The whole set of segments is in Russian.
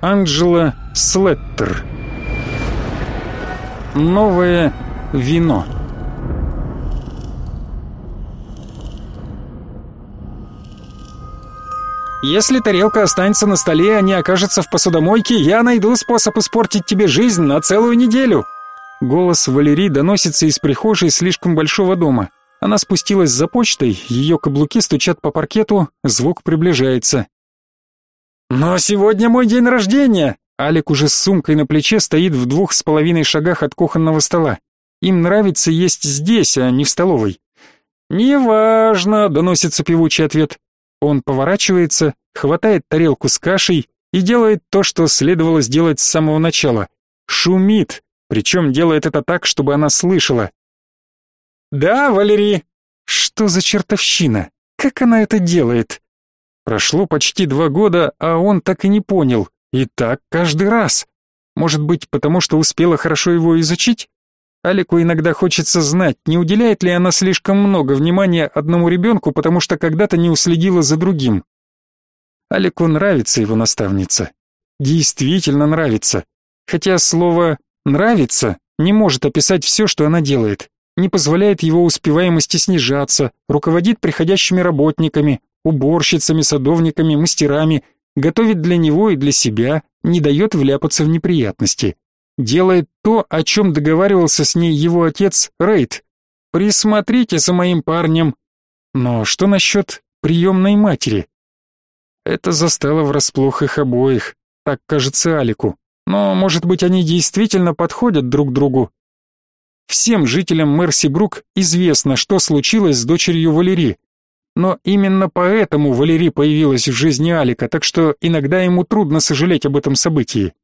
Анджела Слеттер. Новое вино. Если тарелка останется на столе, а не окажется в посудомойке, я найду способ испортить тебе жизнь на целую неделю. Голос Валерии доносится из прихожей слишком большого дома. Она спустилась за почтой, ее каблуки стучат по паркету, звук приближается. «Но сегодня мой день рождения!» Алик уже с сумкой на плече стоит в двух с половиной шагах от кухонного стола. Им нравится есть здесь, а не в столовой. «Неважно», — доносится певучий ответ. Он поворачивается, хватает тарелку с кашей и делает то, что следовало сделать с самого начала. Шумит, причем делает это так, чтобы она слышала. «Да, Валерий!» «Что за чертовщина? Как она это делает?» Прошло почти два года, а он так и не понял. И так каждый раз. Может быть, потому что успела хорошо его изучить? Алику иногда хочется знать, не уделяет ли она слишком много внимания одному ребенку, потому что когда-то не уследила за другим. Алику нравится его наставница. Действительно нравится. Хотя слово «нравится» не может описать все, что она делает. Не позволяет его успеваемости снижаться, руководит приходящими работниками, уборщицами, садовниками, мастерами, готовит для него и для себя, не дает вляпаться в неприятности делает то, о чем договаривался с ней его отец Рейд. Присмотрите за моим парнем. Но что насчет приемной матери? Это застало врасплох их обоих, так кажется Алику. Но, может быть, они действительно подходят друг другу. Всем жителям Мерси-Брук известно, что случилось с дочерью Валери. Но именно поэтому Валери появилась в жизни Алика, так что иногда ему трудно сожалеть об этом событии.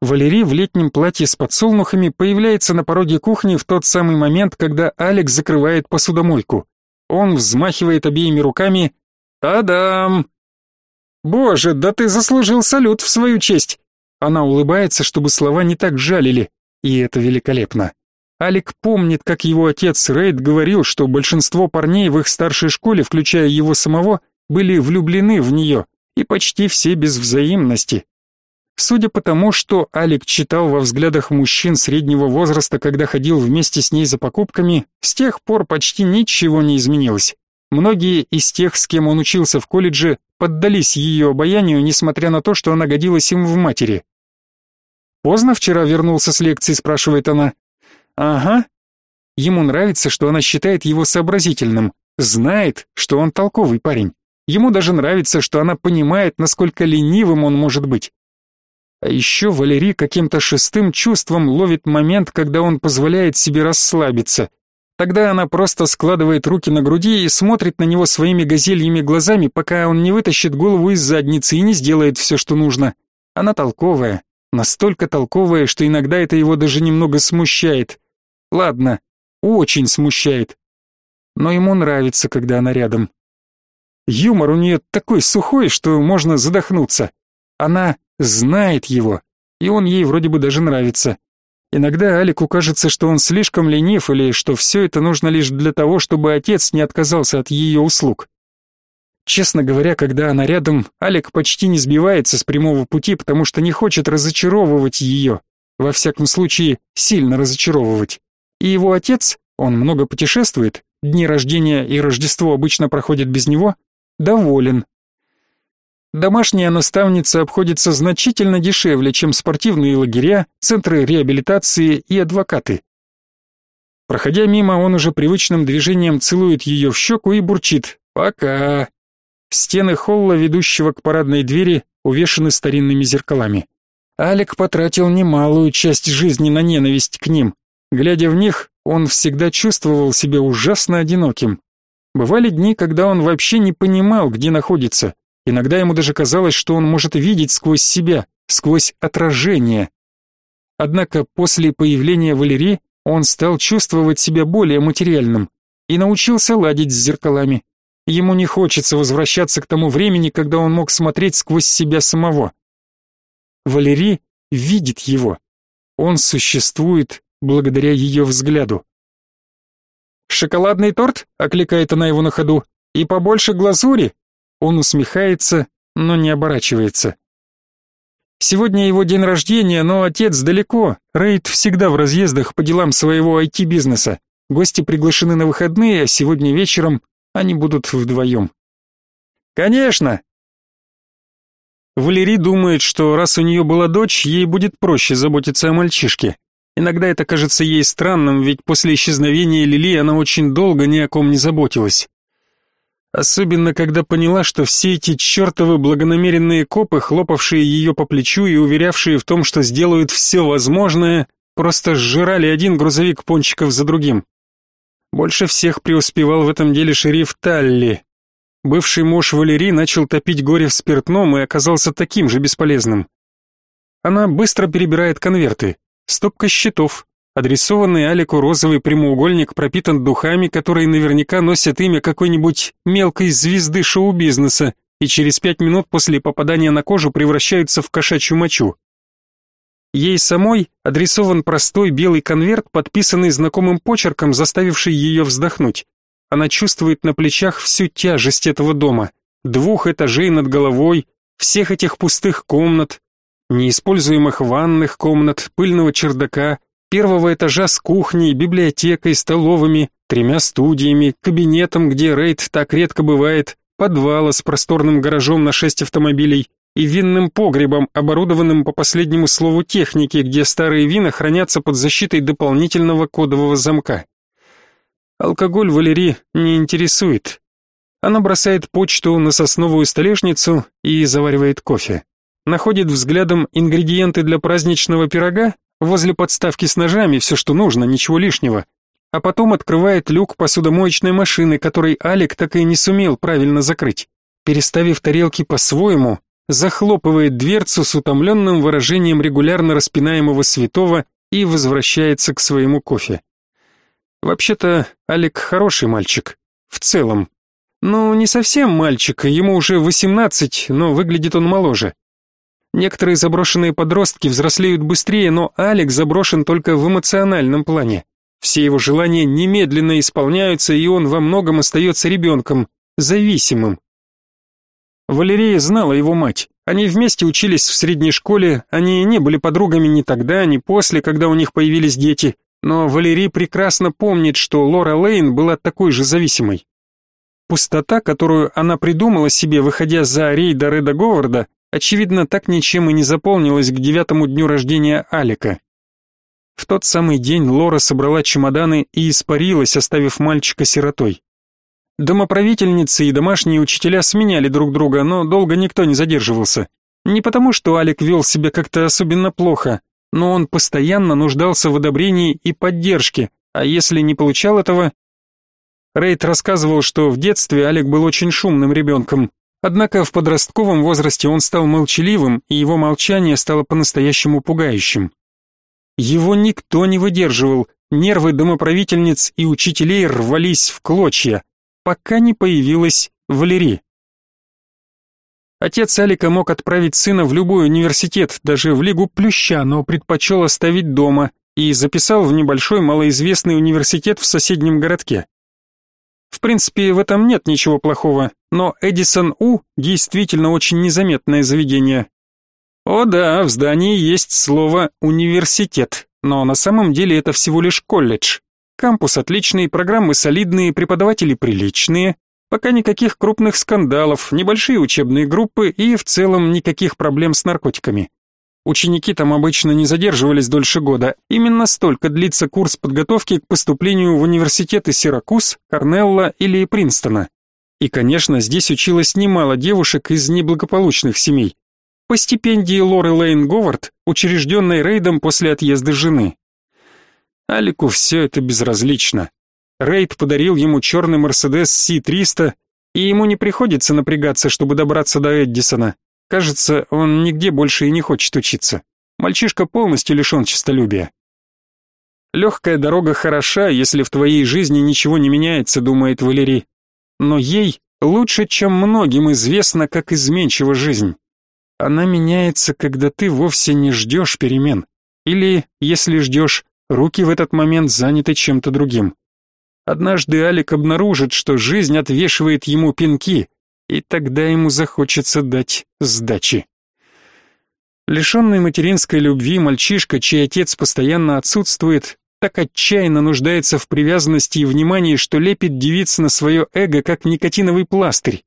Валерий в летнем платье с подсолнухами появляется на пороге кухни в тот самый момент, когда Алекс закрывает посудомойку. Он взмахивает обеими руками. «Та-дам!» «Боже, да ты заслужил салют в свою честь!» Она улыбается, чтобы слова не так жалили, и это великолепно. Алик помнит, как его отец Рейд говорил, что большинство парней в их старшей школе, включая его самого, были влюблены в нее, и почти все без взаимности. Судя по тому, что Алик читал во взглядах мужчин среднего возраста, когда ходил вместе с ней за покупками, с тех пор почти ничего не изменилось. Многие из тех, с кем он учился в колледже, поддались ее обаянию, несмотря на то, что она годилась им в матери. «Поздно вчера вернулся с лекции?» – спрашивает она. «Ага». Ему нравится, что она считает его сообразительным, знает, что он толковый парень. Ему даже нравится, что она понимает, насколько ленивым он может быть. А еще Валерий каким-то шестым чувством ловит момент, когда он позволяет себе расслабиться. Тогда она просто складывает руки на груди и смотрит на него своими газельями глазами, пока он не вытащит голову из задницы и не сделает все, что нужно. Она толковая, настолько толковая, что иногда это его даже немного смущает. Ладно, очень смущает. Но ему нравится, когда она рядом. Юмор у нее такой сухой, что можно задохнуться. Она знает его, и он ей вроде бы даже нравится. Иногда Алику кажется, что он слишком ленив или что все это нужно лишь для того, чтобы отец не отказался от ее услуг. Честно говоря, когда она рядом, Алик почти не сбивается с прямого пути, потому что не хочет разочаровывать ее, во всяком случае, сильно разочаровывать. И его отец, он много путешествует, дни рождения и Рождество обычно проходят без него, доволен Домашняя наставница обходится значительно дешевле, чем спортивные лагеря, центры реабилитации и адвокаты. Проходя мимо, он уже привычным движением целует ее в щеку и бурчит «Пока». Стены холла, ведущего к парадной двери, увешаны старинными зеркалами. Алик потратил немалую часть жизни на ненависть к ним. Глядя в них, он всегда чувствовал себя ужасно одиноким. Бывали дни, когда он вообще не понимал, где находится, Иногда ему даже казалось, что он может видеть сквозь себя, сквозь отражение. Однако после появления Валерии он стал чувствовать себя более материальным и научился ладить с зеркалами. Ему не хочется возвращаться к тому времени, когда он мог смотреть сквозь себя самого. Валерий видит его. Он существует благодаря ее взгляду. «Шоколадный торт?» — окликает она его на ходу. «И побольше глазури?» Он усмехается, но не оборачивается. Сегодня его день рождения, но отец далеко. Рейд всегда в разъездах по делам своего IT-бизнеса. Гости приглашены на выходные, а сегодня вечером они будут вдвоем. Конечно. Валерий думает, что раз у нее была дочь, ей будет проще заботиться о мальчишке. Иногда это кажется ей странным, ведь после исчезновения Лили она очень долго ни о ком не заботилась. Особенно, когда поняла, что все эти чертовы благонамеренные копы, хлопавшие ее по плечу и уверявшие в том, что сделают все возможное, просто сжирали один грузовик пончиков за другим. Больше всех преуспевал в этом деле шериф Талли. Бывший муж Валерии начал топить горе в спиртном и оказался таким же бесполезным. Она быстро перебирает конверты. Стопка счетов, Адресованный Алику розовый прямоугольник пропитан духами, которые наверняка носят имя какой-нибудь мелкой звезды шоу-бизнеса и через пять минут после попадания на кожу превращаются в кошачью мочу. Ей самой адресован простой белый конверт, подписанный знакомым почерком, заставивший ее вздохнуть. Она чувствует на плечах всю тяжесть этого дома, двух этажей над головой, всех этих пустых комнат, неиспользуемых ванных комнат, пыльного чердака, первого этажа с кухней, библиотекой, столовыми, тремя студиями, кабинетом, где рейд так редко бывает, подвала с просторным гаражом на шесть автомобилей и винным погребом, оборудованным по последнему слову техники, где старые вина хранятся под защитой дополнительного кодового замка. Алкоголь Валерии не интересует. Она бросает почту на сосновую столешницу и заваривает кофе. Находит взглядом ингредиенты для праздничного пирога Возле подставки с ножами все, что нужно, ничего лишнего. А потом открывает люк посудомоечной машины, который Алик так и не сумел правильно закрыть. Переставив тарелки по-своему, захлопывает дверцу с утомленным выражением регулярно распинаемого святого и возвращается к своему кофе. Вообще-то, Алик хороший мальчик. В целом. Ну, не совсем мальчик, ему уже 18, но выглядит он моложе. Некоторые заброшенные подростки взрослеют быстрее, но Алекс заброшен только в эмоциональном плане. Все его желания немедленно исполняются, и он во многом остается ребенком, зависимым. Валерия знала его мать. Они вместе учились в средней школе, они не были подругами ни тогда, ни после, когда у них появились дети, но Валерия прекрасно помнит, что Лора Лейн была такой же зависимой. Пустота, которую она придумала себе, выходя за рейда Реда Говарда, очевидно, так ничем и не заполнилась к девятому дню рождения Алика. В тот самый день Лора собрала чемоданы и испарилась, оставив мальчика сиротой. Домоправительницы и домашние учителя сменяли друг друга, но долго никто не задерживался. Не потому, что Алик вел себя как-то особенно плохо, но он постоянно нуждался в одобрении и поддержке, а если не получал этого... Рейд рассказывал, что в детстве Алик был очень шумным ребенком, Однако в подростковом возрасте он стал молчаливым, и его молчание стало по-настоящему пугающим. Его никто не выдерживал, нервы домоправительниц и учителей рвались в клочья, пока не появилась Валерия. Отец Алика мог отправить сына в любой университет, даже в Лигу Плюща, но предпочел оставить дома и записал в небольшой малоизвестный университет в соседнем городке. В принципе, в этом нет ничего плохого, но Эдисон У действительно очень незаметное заведение. О да, в здании есть слово «университет», но на самом деле это всего лишь колледж. Кампус отличный, программы солидные, преподаватели приличные, пока никаких крупных скандалов, небольшие учебные группы и в целом никаких проблем с наркотиками. Ученики там обычно не задерживались дольше года. Именно столько длится курс подготовки к поступлению в университеты Сиракуз, Корнелла или Принстона. И, конечно, здесь училось немало девушек из неблагополучных семей. По стипендии Лоры Лейн Говард, учрежденной Рейдом после отъезда жены. Алику все это безразлично. Рейд подарил ему черный Мерседес Си-300, и ему не приходится напрягаться, чтобы добраться до Эддисона. Кажется, он нигде больше и не хочет учиться. Мальчишка полностью лишен честолюбия. Легкая дорога хороша, если в твоей жизни ничего не меняется, думает Валерий. Но ей лучше, чем многим известно, как изменчива жизнь. Она меняется, когда ты вовсе не ждешь перемен. Или, если ждешь, руки в этот момент заняты чем-то другим. Однажды Алик обнаружит, что жизнь отвешивает ему пинки, и тогда ему захочется дать сдачи. Лишенный материнской любви мальчишка, чей отец постоянно отсутствует, так отчаянно нуждается в привязанности и внимании, что лепит девиц на свое эго, как никотиновый пластырь.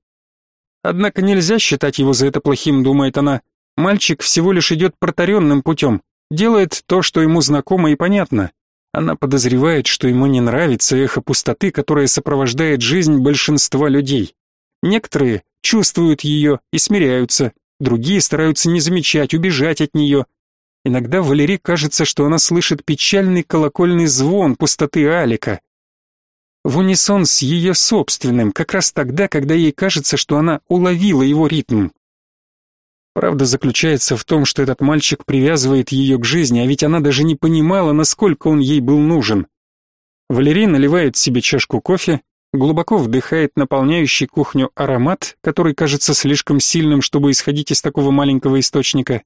Однако нельзя считать его за это плохим, думает она. Мальчик всего лишь идет протаренным путем, делает то, что ему знакомо и понятно. Она подозревает, что ему не нравится эхо пустоты, которое сопровождает жизнь большинства людей. Некоторые чувствуют ее и смиряются, другие стараются не замечать, убежать от нее. Иногда Валерии кажется, что она слышит печальный колокольный звон пустоты Алика. В унисон с ее собственным, как раз тогда, когда ей кажется, что она уловила его ритм. Правда заключается в том, что этот мальчик привязывает ее к жизни, а ведь она даже не понимала, насколько он ей был нужен. Валерий наливает себе чашку кофе, глубоко вдыхает наполняющий кухню аромат, который кажется слишком сильным, чтобы исходить из такого маленького источника.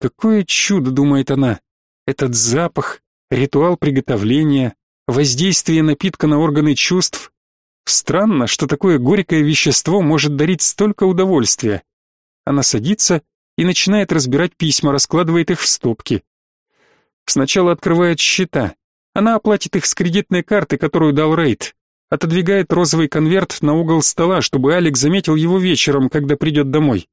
Какое чудо, думает она, этот запах, ритуал приготовления, воздействие напитка на органы чувств. Странно, что такое горькое вещество может дарить столько удовольствия. Она садится и начинает разбирать письма, раскладывает их в стопки. Сначала открывает счета. Она оплатит их с кредитной карты, которую дал Рейд отодвигает розовый конверт на угол стола, чтобы Алик заметил его вечером, когда придет домой.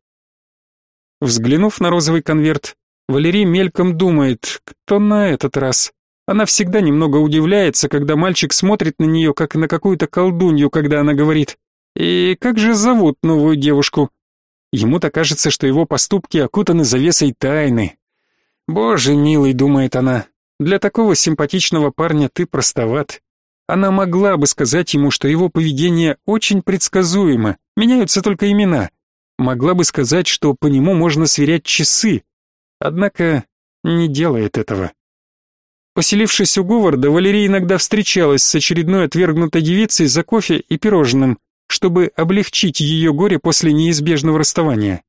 Взглянув на розовый конверт, Валерий мельком думает, кто на этот раз. Она всегда немного удивляется, когда мальчик смотрит на нее, как на какую-то колдунью, когда она говорит «И как же зовут новую девушку?» Ему-то кажется, что его поступки окутаны завесой тайны. «Боже милый», — думает она, — «для такого симпатичного парня ты простоват. Она могла бы сказать ему, что его поведение очень предсказуемо, меняются только имена. Могла бы сказать, что по нему можно сверять часы. Однако не делает этого. Поселившись у Говарда, Валерия иногда встречалась с очередной отвергнутой девицей за кофе и пирожным, чтобы облегчить ее горе после неизбежного расставания.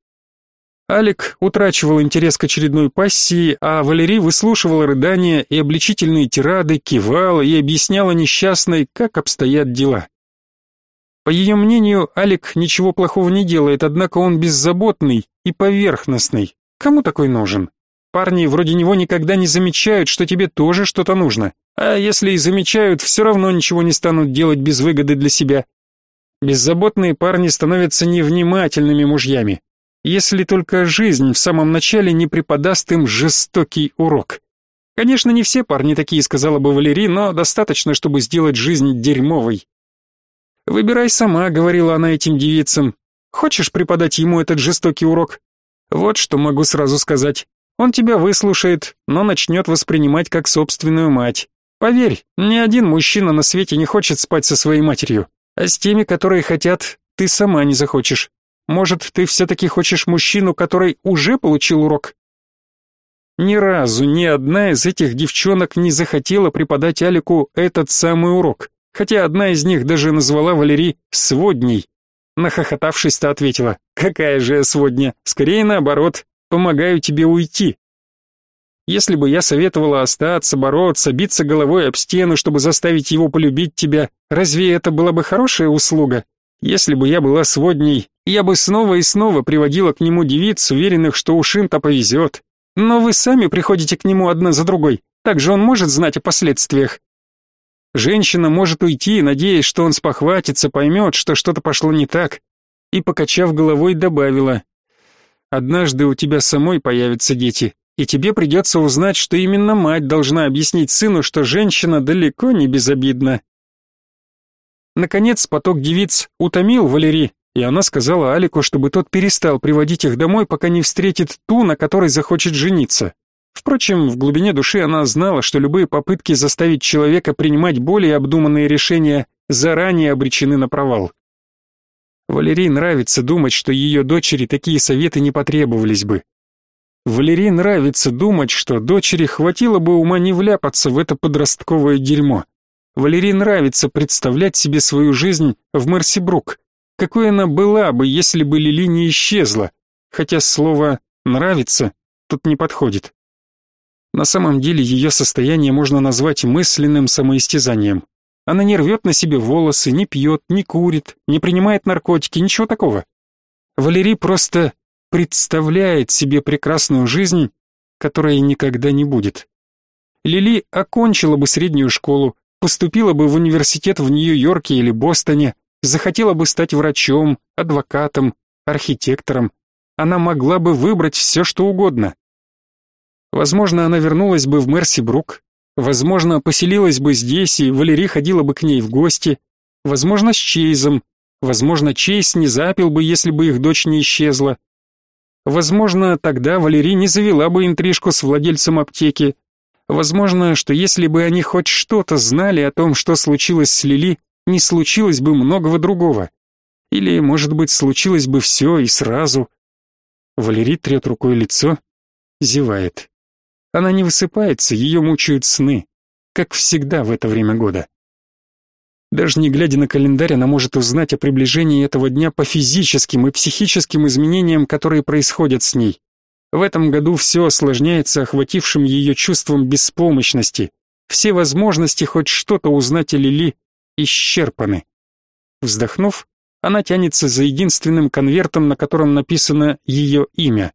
Алик утрачивал интерес к очередной пассии, а Валерий выслушивала рыдания и обличительные тирады, кивала и объясняла несчастной, как обстоят дела. По ее мнению, Алик ничего плохого не делает, однако он беззаботный и поверхностный. Кому такой нужен? Парни вроде него никогда не замечают, что тебе тоже что-то нужно. А если и замечают, все равно ничего не станут делать без выгоды для себя. Беззаботные парни становятся невнимательными мужьями если только жизнь в самом начале не преподаст им жестокий урок. Конечно, не все парни такие, сказала бы Валерий, но достаточно, чтобы сделать жизнь дерьмовой. «Выбирай сама», — говорила она этим девицам. «Хочешь преподать ему этот жестокий урок? Вот что могу сразу сказать. Он тебя выслушает, но начнет воспринимать как собственную мать. Поверь, ни один мужчина на свете не хочет спать со своей матерью, а с теми, которые хотят, ты сама не захочешь. Может, ты все-таки хочешь мужчину, который уже получил урок? Ни разу ни одна из этих девчонок не захотела преподать Алику этот самый урок, хотя одна из них даже назвала Валерий «сводней». Нахохотавшись-то ответила «Какая же я сводня? Скорее наоборот, помогаю тебе уйти». Если бы я советовала остаться, бороться, биться головой об стену, чтобы заставить его полюбить тебя, разве это была бы хорошая услуга? Если бы я была сводней, я бы снова и снова приводила к нему девиц, уверенных, что уж им-то повезет. Но вы сами приходите к нему одна за другой. Так же он может знать о последствиях. Женщина может уйти, надеясь, что он спохватится, поймет, что что-то пошло не так. И, покачав головой, добавила. «Однажды у тебя самой появятся дети, и тебе придется узнать, что именно мать должна объяснить сыну, что женщина далеко не безобидна». Наконец, поток девиц утомил Валерий, и она сказала Алику, чтобы тот перестал приводить их домой, пока не встретит ту, на которой захочет жениться. Впрочем, в глубине души она знала, что любые попытки заставить человека принимать более обдуманные решения заранее обречены на провал. Валерии нравится думать, что ее дочери такие советы не потребовались бы. Валерии нравится думать, что дочери хватило бы ума не вляпаться в это подростковое дерьмо. Валерии нравится представлять себе свою жизнь в Мерсибрук, какой она была бы, если бы Лили не исчезла, хотя слово «нравится» тут не подходит. На самом деле ее состояние можно назвать мысленным самоистязанием. Она не рвет на себе волосы, не пьет, не курит, не принимает наркотики, ничего такого. Валерий просто представляет себе прекрасную жизнь, которая никогда не будет. Лили окончила бы среднюю школу, поступила бы в университет в Нью-Йорке или Бостоне, захотела бы стать врачом, адвокатом, архитектором. Она могла бы выбрать все, что угодно. Возможно, она вернулась бы в Мерси-Брук, возможно, поселилась бы здесь, и Валерий ходила бы к ней в гости, возможно, с Чейзом, возможно, Чейз не запил бы, если бы их дочь не исчезла. Возможно, тогда Валерий не завела бы интрижку с владельцем аптеки. Возможно, что если бы они хоть что-то знали о том, что случилось с Лили, не случилось бы многого другого. Или, может быть, случилось бы все и сразу. Валерий трет рукой лицо, зевает. Она не высыпается, ее мучают сны, как всегда в это время года. Даже не глядя на календарь, она может узнать о приближении этого дня по физическим и психическим изменениям, которые происходят с ней. В этом году все осложняется охватившим ее чувством беспомощности. Все возможности хоть что-то узнать о Лили исчерпаны. Вздохнув, она тянется за единственным конвертом, на котором написано ее имя.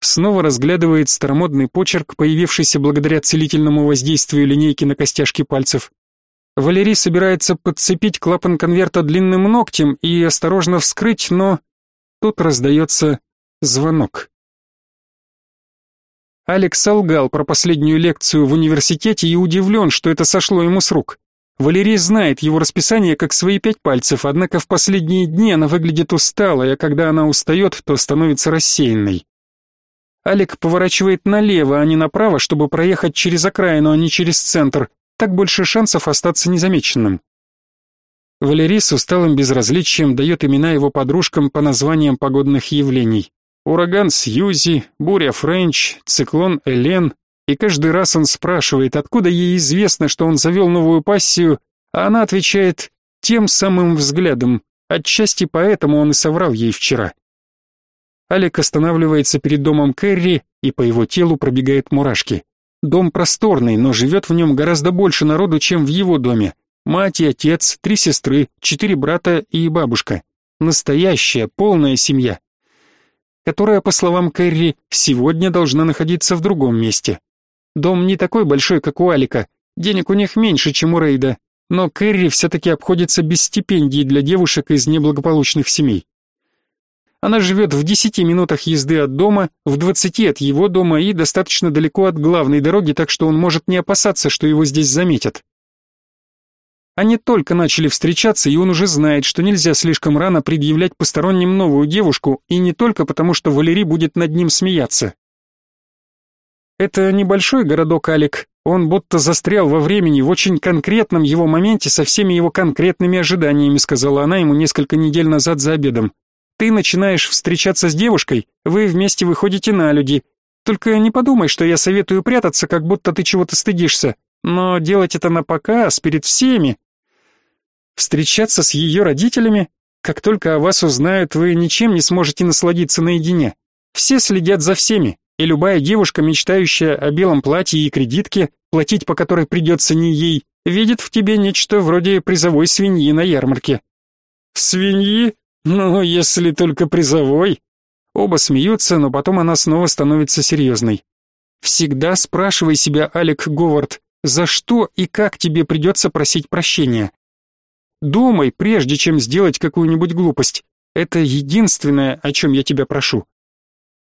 Снова разглядывает старомодный почерк, появившийся благодаря целительному воздействию линейки на костяшки пальцев. Валерий собирается подцепить клапан конверта длинным ногтем и осторожно вскрыть, но тут раздается звонок. Алекс солгал про последнюю лекцию в университете и удивлен, что это сошло ему с рук. Валерий знает его расписание как свои пять пальцев, однако в последние дни она выглядит усталой, а когда она устает, то становится рассеянной. Алик поворачивает налево, а не направо, чтобы проехать через окраину, а не через центр. Так больше шансов остаться незамеченным. Валерий с усталым безразличием дает имена его подружкам по названиям погодных явлений. Ураган Сьюзи, буря Френч, циклон Элен, и каждый раз он спрашивает, откуда ей известно, что он завел новую пассию, а она отвечает тем самым взглядом. Отчасти поэтому он и соврал ей вчера. Алик останавливается перед домом Кэрри, и по его телу пробегают мурашки. Дом просторный, но живет в нем гораздо больше народу, чем в его доме. Мать и отец, три сестры, четыре брата и бабушка. Настоящая, полная семья, которая, по словам Кэрри, сегодня должна находиться в другом месте. Дом не такой большой, как у Алика, денег у них меньше, чем у Рейда, но Кэрри все-таки обходится без стипендий для девушек из неблагополучных семей. Она живет в десяти минутах езды от дома, в двадцати от его дома и достаточно далеко от главной дороги, так что он может не опасаться, что его здесь заметят. Они только начали встречаться, и он уже знает, что нельзя слишком рано предъявлять посторонним новую девушку, и не только потому, что Валерий будет над ним смеяться. Это небольшой городок Алик. Он будто застрял во времени в очень конкретном его моменте со всеми его конкретными ожиданиями, сказала она ему несколько недель назад за обедом. Ты начинаешь встречаться с девушкой, вы вместе выходите на люди. Только не подумай, что я советую прятаться, как будто ты чего-то стыдишься. Но делать это на показ, перед всеми. Встречаться с ее родителями? Как только о вас узнают, вы ничем не сможете насладиться наедине. Все следят за всеми, и любая девушка, мечтающая о белом платье и кредитке, платить по которой придется не ей, видит в тебе нечто вроде призовой свиньи на ярмарке. Свиньи? Ну, если только призовой. Оба смеются, но потом она снова становится серьезной. Всегда спрашивай себя, Алек Говард, за что и как тебе придется просить прощения. Думай, прежде чем сделать какую-нибудь глупость. Это единственное, о чем я тебя прошу.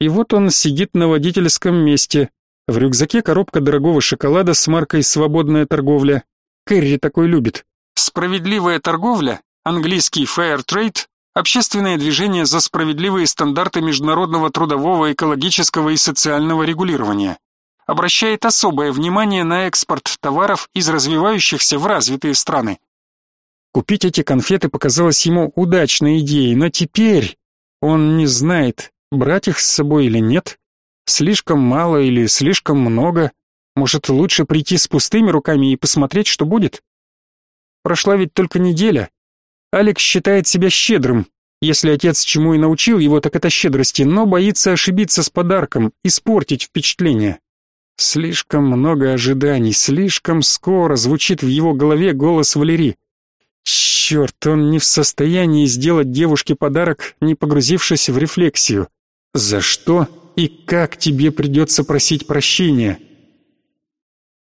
И вот он сидит на водительском месте. В рюкзаке коробка дорогого шоколада с маркой «Свободная торговля». Кэрри такой любит. Справедливая торговля, английский Fair Trade, общественное движение за справедливые стандарты международного трудового, экологического и социального регулирования. Обращает особое внимание на экспорт товаров из развивающихся в развитые страны. Купить эти конфеты показалось ему удачной идеей, но теперь он не знает, Брать их с собой или нет? Слишком мало или слишком много? Может, лучше прийти с пустыми руками и посмотреть, что будет? Прошла ведь только неделя. Алекс считает себя щедрым. Если отец чему и научил его, так это щедрости, но боится ошибиться с подарком, испортить впечатление. Слишком много ожиданий, слишком скоро звучит в его голове голос Валерии. Черт, он не в состоянии сделать девушке подарок, не погрузившись в рефлексию. За что и как тебе придется просить прощения?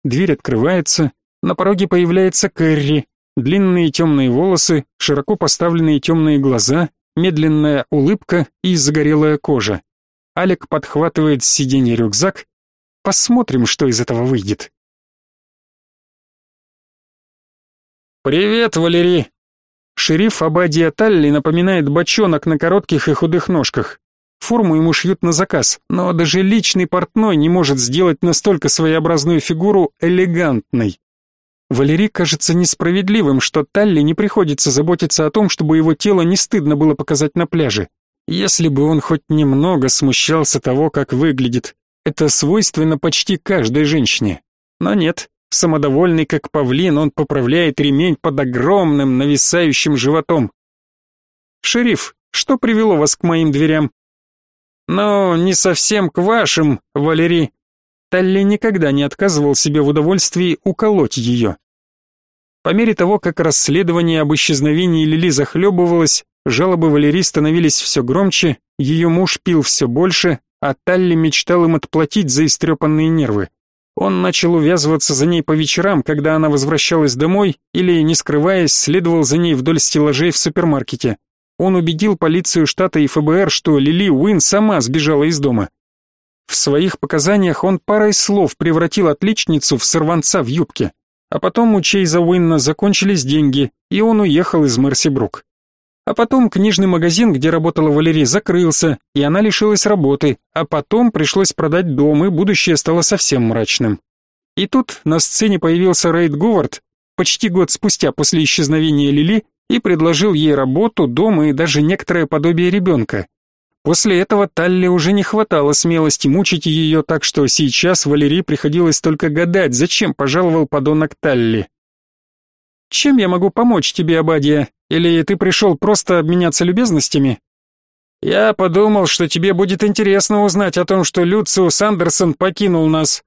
Дверь открывается, на пороге появляется Кэрри. Длинные темные волосы, широко поставленные темные глаза, медленная улыбка и загорелая кожа. Алек подхватывает с сиденья рюкзак. Посмотрим, что из этого выйдет. «Привет, Валерий!» Шериф Абадия Талли напоминает бочонок на коротких и худых ножках. Форму ему шьют на заказ, но даже личный портной не может сделать настолько своеобразную фигуру элегантной. Валерий кажется несправедливым, что Талли не приходится заботиться о том, чтобы его тело не стыдно было показать на пляже. Если бы он хоть немного смущался того, как выглядит, это свойственно почти каждой женщине. Но нет, Самодовольный как павлин, он поправляет ремень под огромным нависающим животом. «Шериф, что привело вас к моим дверям?» «Ну, не совсем к вашим, Валерий». Талли никогда не отказывал себе в удовольствии уколоть ее. По мере того, как расследование об исчезновении Лили захлебывалось, жалобы Валерии становились все громче, ее муж пил все больше, а Талли мечтал им отплатить за истрепанные нервы. Он начал увязываться за ней по вечерам, когда она возвращалась домой, или, не скрываясь, следовал за ней вдоль стеллажей в супермаркете. Он убедил полицию штата и ФБР, что Лили Уин сама сбежала из дома. В своих показаниях он парой слов превратил отличницу в сорванца в юбке. А потом у Чейза Уинна закончились деньги, и он уехал из Мерсибрук. А потом книжный магазин, где работала Валерия, закрылся, и она лишилась работы, а потом пришлось продать дом, и будущее стало совсем мрачным. И тут на сцене появился Рейд Говард, почти год спустя после исчезновения Лили, и предложил ей работу, дом и даже некоторое подобие ребенка. После этого Талли уже не хватало смелости мучить ее, так что сейчас Валерии приходилось только гадать, зачем пожаловал подонок Талли. «Чем я могу помочь тебе, Абадия?» Или ты пришел просто обменяться любезностями? Я подумал, что тебе будет интересно узнать о том, что Люциус Андерсон покинул нас.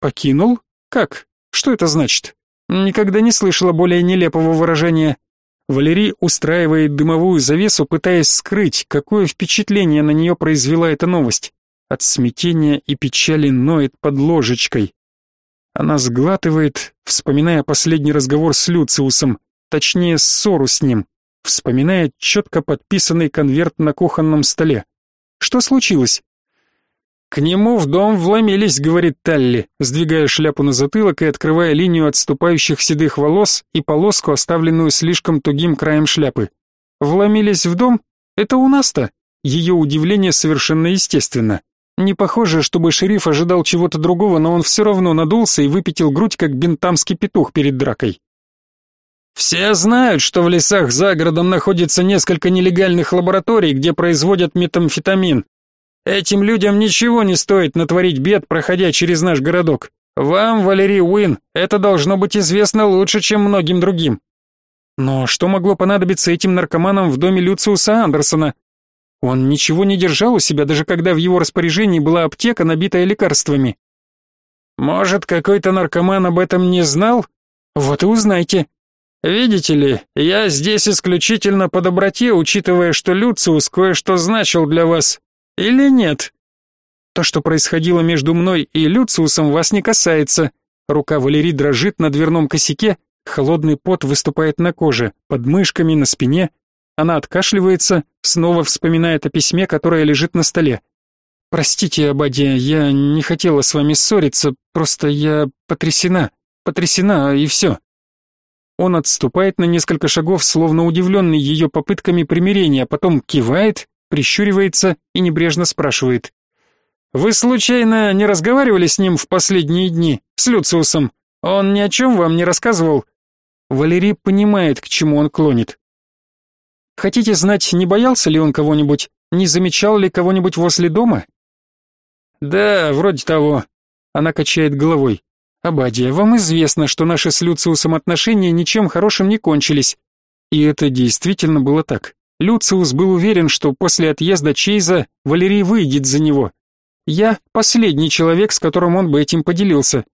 Покинул? Как? Что это значит? Никогда не слышала более нелепого выражения. Валерий устраивает дымовую завесу, пытаясь скрыть, какое впечатление на нее произвела эта новость. От смятения и печали ноет под ложечкой. Она сглатывает, вспоминая последний разговор с Люциусом точнее ссору с ним, вспоминая четко подписанный конверт на кухонном столе. Что случилось? К нему в дом вломились, говорит Талли, сдвигая шляпу на затылок и открывая линию отступающих седых волос и полоску, оставленную слишком тугим краем шляпы. Вломились в дом? Это у нас-то? Ее удивление совершенно естественно. Не похоже, чтобы шериф ожидал чего-то другого, но он все равно надулся и выпятил грудь, как бентамский петух перед дракой. Все знают, что в лесах за городом находится несколько нелегальных лабораторий, где производят метамфетамин. Этим людям ничего не стоит натворить бед, проходя через наш городок. Вам, Валерий Уин, это должно быть известно лучше, чем многим другим. Но что могло понадобиться этим наркоманам в доме Люциуса Андерсона? Он ничего не держал у себя, даже когда в его распоряжении была аптека, набитая лекарствами. Может, какой-то наркоман об этом не знал? Вот и узнайте. Видите ли, я здесь исключительно по доброте, учитывая, что Люциус кое-что значил для вас. Или нет? То, что происходило между мной и Люциусом, вас не касается. Рука Валерии дрожит на дверном косяке, холодный пот выступает на коже, под мышками, на спине. Она откашливается, снова вспоминает о письме, которое лежит на столе. Простите, Абадия, я не хотела с вами ссориться, просто я потрясена, потрясена и все. Он отступает на несколько шагов, словно удивленный ее попытками примирения, потом кивает, прищуривается и небрежно спрашивает. «Вы случайно не разговаривали с ним в последние дни, с Люциусом? Он ни о чем вам не рассказывал?» Валерий понимает, к чему он клонит. «Хотите знать, не боялся ли он кого-нибудь? Не замечал ли кого-нибудь возле дома?» «Да, вроде того». Она качает головой. Абадия, вам известно, что наши с Люциусом отношения ничем хорошим не кончились. И это действительно было так. Люциус был уверен, что после отъезда Чейза Валерий выйдет за него. Я последний человек, с которым он бы этим поделился.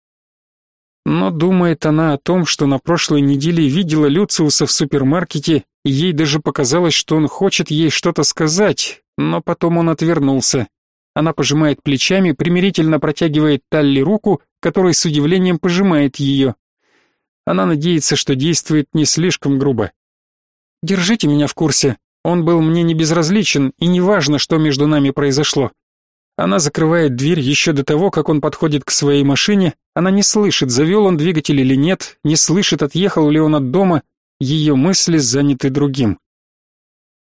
Но думает она о том, что на прошлой неделе видела Люциуса в супермаркете, и ей даже показалось, что он хочет ей что-то сказать, но потом он отвернулся. Она пожимает плечами, примирительно протягивает Талли руку, которой с удивлением пожимает ее. Она надеется, что действует не слишком грубо. «Держите меня в курсе. Он был мне не безразличен, и неважно, что между нами произошло. Она закрывает дверь еще до того, как он подходит к своей машине. Она не слышит, завел он двигатель или нет, не слышит, отъехал ли он от дома. Ее мысли заняты другим.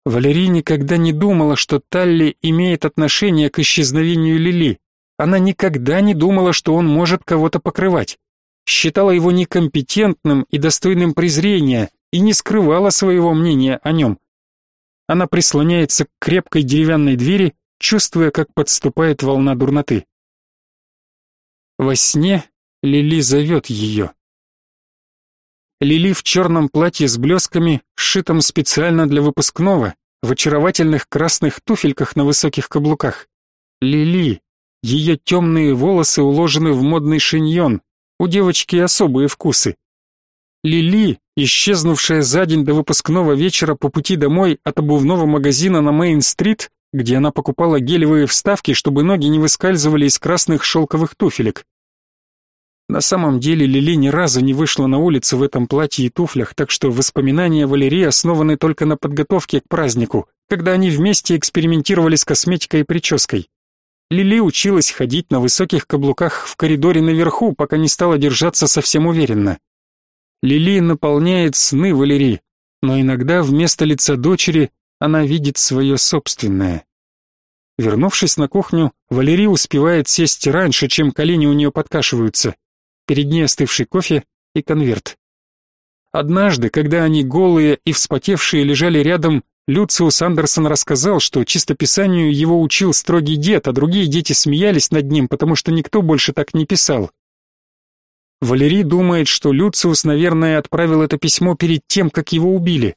Валерия никогда не думала, что Талли имеет отношение к исчезновению Лили. Она никогда не думала, что он может кого-то покрывать. Считала его некомпетентным и достойным презрения и не скрывала своего мнения о нем. Она прислоняется к крепкой деревянной двери чувствуя, как подступает волна дурноты. Во сне Лили зовет ее. Лили в черном платье с блесками, сшитом специально для выпускного, в очаровательных красных туфельках на высоких каблуках. Лили, ее темные волосы уложены в модный шиньон, у девочки особые вкусы. Лили, исчезнувшая за день до выпускного вечера по пути домой от обувного магазина на Мейн-стрит, где она покупала гелевые вставки, чтобы ноги не выскальзывали из красных шелковых туфелек. На самом деле Лили ни разу не вышла на улицу в этом платье и туфлях, так что воспоминания Валерии основаны только на подготовке к празднику, когда они вместе экспериментировали с косметикой и прической. Лили училась ходить на высоких каблуках в коридоре наверху, пока не стала держаться совсем уверенно. Лили наполняет сны Валерии, но иногда вместо лица дочери она видит свое собственное. Вернувшись на кухню, Валерий успевает сесть раньше, чем колени у нее подкашиваются. Перед ней остывший кофе и конверт. Однажды, когда они голые и вспотевшие лежали рядом, Люциус Андерсон рассказал, что чистописанию его учил строгий дед, а другие дети смеялись над ним, потому что никто больше так не писал. Валерий думает, что Люциус, наверное, отправил это письмо перед тем, как его убили.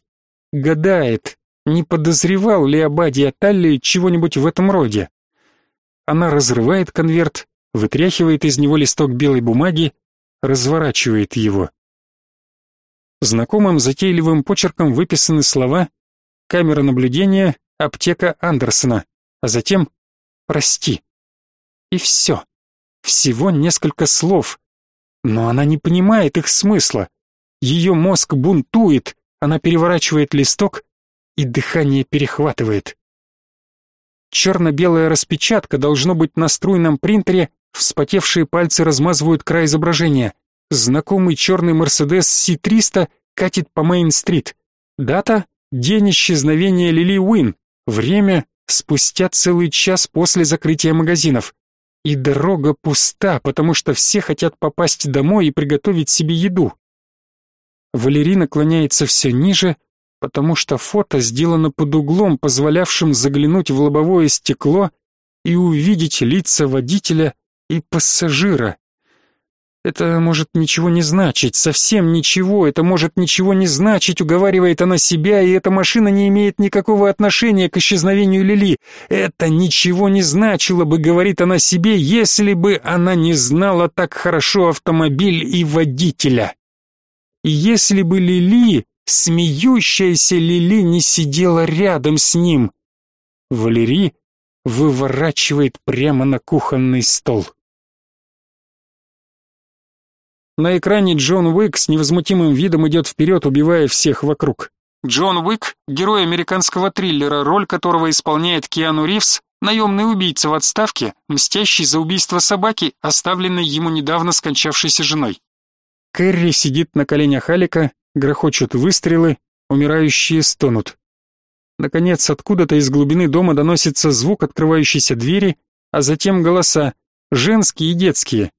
Гадает, не подозревал ли Абадия Талли чего-нибудь в этом роде? Она разрывает конверт, вытряхивает из него листок белой бумаги, разворачивает его. Знакомым затейливым почерком выписаны слова «Камера наблюдения, аптека Андерсона», а затем «Прости». И все. Всего несколько слов. Но она не понимает их смысла. Ее мозг бунтует, она переворачивает листок, и дыхание перехватывает. Черно-белая распечатка должно быть на струйном принтере, вспотевшие пальцы размазывают край изображения. Знакомый черный Мерседес C300 катит по Мейн-стрит. Дата — день исчезновения Лили Уин. Время — спустя целый час после закрытия магазинов. И дорога пуста, потому что все хотят попасть домой и приготовить себе еду. Валерий наклоняется все ниже, потому что фото сделано под углом, позволявшим заглянуть в лобовое стекло и увидеть лица водителя и пассажира. Это может ничего не значить, совсем ничего, это может ничего не значить, уговаривает она себя, и эта машина не имеет никакого отношения к исчезновению Лили. Это ничего не значило бы, говорит она себе, если бы она не знала так хорошо автомобиль и водителя. И если бы Лили Смеющаяся Лили не сидела рядом с ним. Валерий выворачивает прямо на кухонный стол. На экране Джон Уик с невозмутимым видом идет вперед, убивая всех вокруг. Джон Уик — герой американского триллера, роль которого исполняет Киану Ривз, наемный убийца в отставке, мстящий за убийство собаки, оставленной ему недавно скончавшейся женой. Кэрри сидит на коленях Алика, Грохочут выстрелы, умирающие стонут. Наконец, откуда-то из глубины дома доносится звук открывающейся двери, а затем голоса, женские и детские.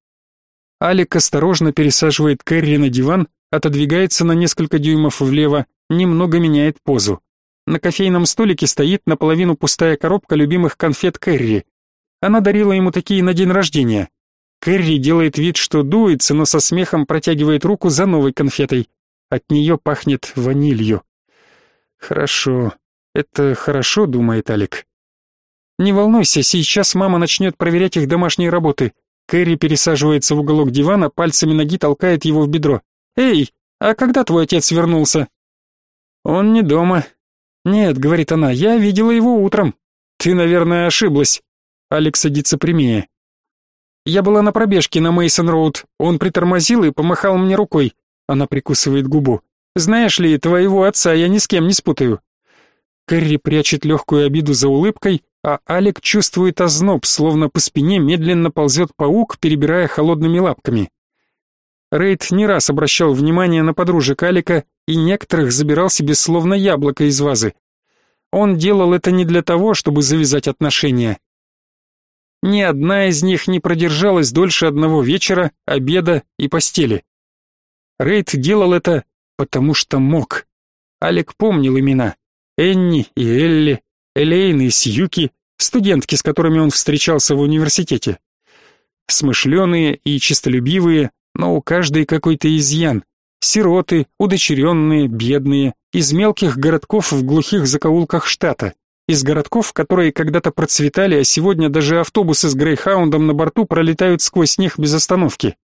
Алик осторожно пересаживает Кэрри на диван, отодвигается на несколько дюймов влево, немного меняет позу. На кофейном столике стоит наполовину пустая коробка любимых конфет Кэрри. Она дарила ему такие на день рождения. Кэрри делает вид, что дуется, но со смехом протягивает руку за новой конфетой. От нее пахнет ванилью. Хорошо. Это хорошо, думает Алик. Не волнуйся, сейчас мама начнет проверять их домашние работы. Кэрри пересаживается в уголок дивана, пальцами ноги толкает его в бедро. «Эй, а когда твой отец вернулся?» «Он не дома». «Нет», — говорит она, — «я видела его утром». «Ты, наверное, ошиблась». Алекс садится прямее. «Я была на пробежке на Мейсон роуд Он притормозил и помахал мне рукой. Она прикусывает губу. «Знаешь ли, твоего отца я ни с кем не спутаю». Кэрри прячет легкую обиду за улыбкой, а Алек чувствует озноб, словно по спине медленно ползет паук, перебирая холодными лапками. Рейд не раз обращал внимание на подружек Алика и некоторых забирал себе словно яблоко из вазы. Он делал это не для того, чтобы завязать отношения. Ни одна из них не продержалась дольше одного вечера, обеда и постели. Рейд делал это, потому что мог. Алик помнил имена. Энни и Элли, Элейн и Сьюки, студентки, с которыми он встречался в университете. Смышленые и честолюбивые, но у каждой какой-то изъян. Сироты, удочеренные, бедные, из мелких городков в глухих закоулках штата, из городков, которые когда-то процветали, а сегодня даже автобусы с Грейхаундом на борту пролетают сквозь них без остановки.